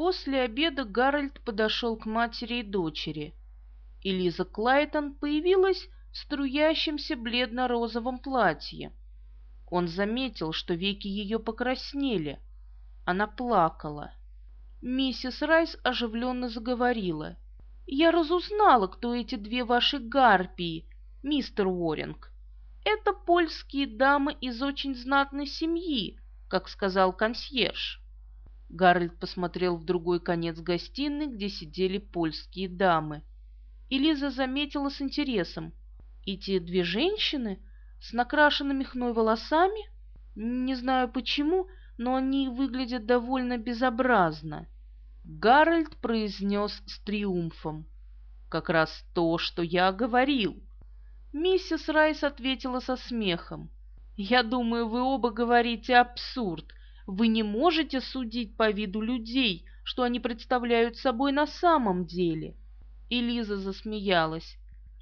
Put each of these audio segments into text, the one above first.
После обеда Гарольд подошел к матери и дочери. Элиза Клайтон появилась в струящемся бледно-розовом платье. Он заметил, что веки ее покраснели. Она плакала. Миссис Райс оживленно заговорила. «Я разузнала, кто эти две ваши гарпии, мистер Уоринг. Это польские дамы из очень знатной семьи, как сказал консьерж». Гарольд посмотрел в другой конец гостиной, где сидели польские дамы. И Лиза заметила с интересом. «Эти две женщины с накрашенными хной волосами? Не знаю почему, но они выглядят довольно безобразно». Гарольд произнес с триумфом. «Как раз то, что я говорил». Миссис Райс ответила со смехом. «Я думаю, вы оба говорите абсурд. Вы не можете судить по виду людей, что они представляют собой на самом деле». И Лиза засмеялась.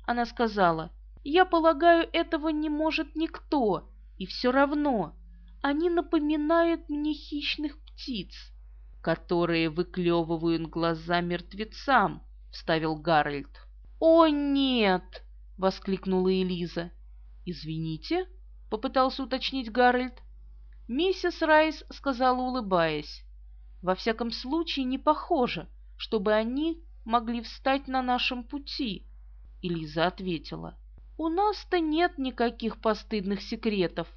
Она сказала, «Я полагаю, этого не может никто, и все равно. Они напоминают мне хищных птиц, которые выклевывают глаза мертвецам», — вставил Гарольд. «О, нет!» — воскликнула Элиза. «Извините?» — попытался уточнить Гарольд. Миссис Райс сказала, улыбаясь. «Во всяком случае, не похоже, чтобы они могли встать на нашем пути». И ответила. «У нас-то нет никаких постыдных секретов».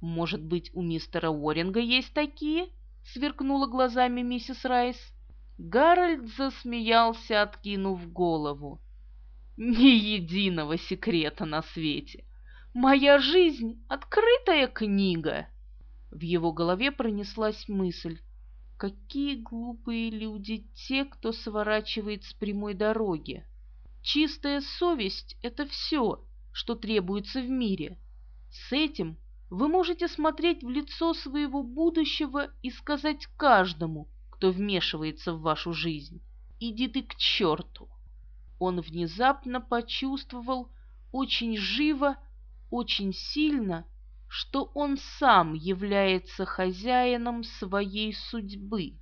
«Может быть, у мистера Уоринга есть такие?» — сверкнула глазами миссис Райс. Гарольд засмеялся, откинув голову. Ни единого секрета на свете. Моя жизнь — открытая книга. В его голове пронеслась мысль. Какие глупые люди те, кто сворачивает с прямой дороги. Чистая совесть — это все, что требуется в мире. С этим вы можете смотреть в лицо своего будущего и сказать каждому, кто вмешивается в вашу жизнь, «Иди ты к черту!» он внезапно почувствовал очень живо, очень сильно, что он сам является хозяином своей судьбы.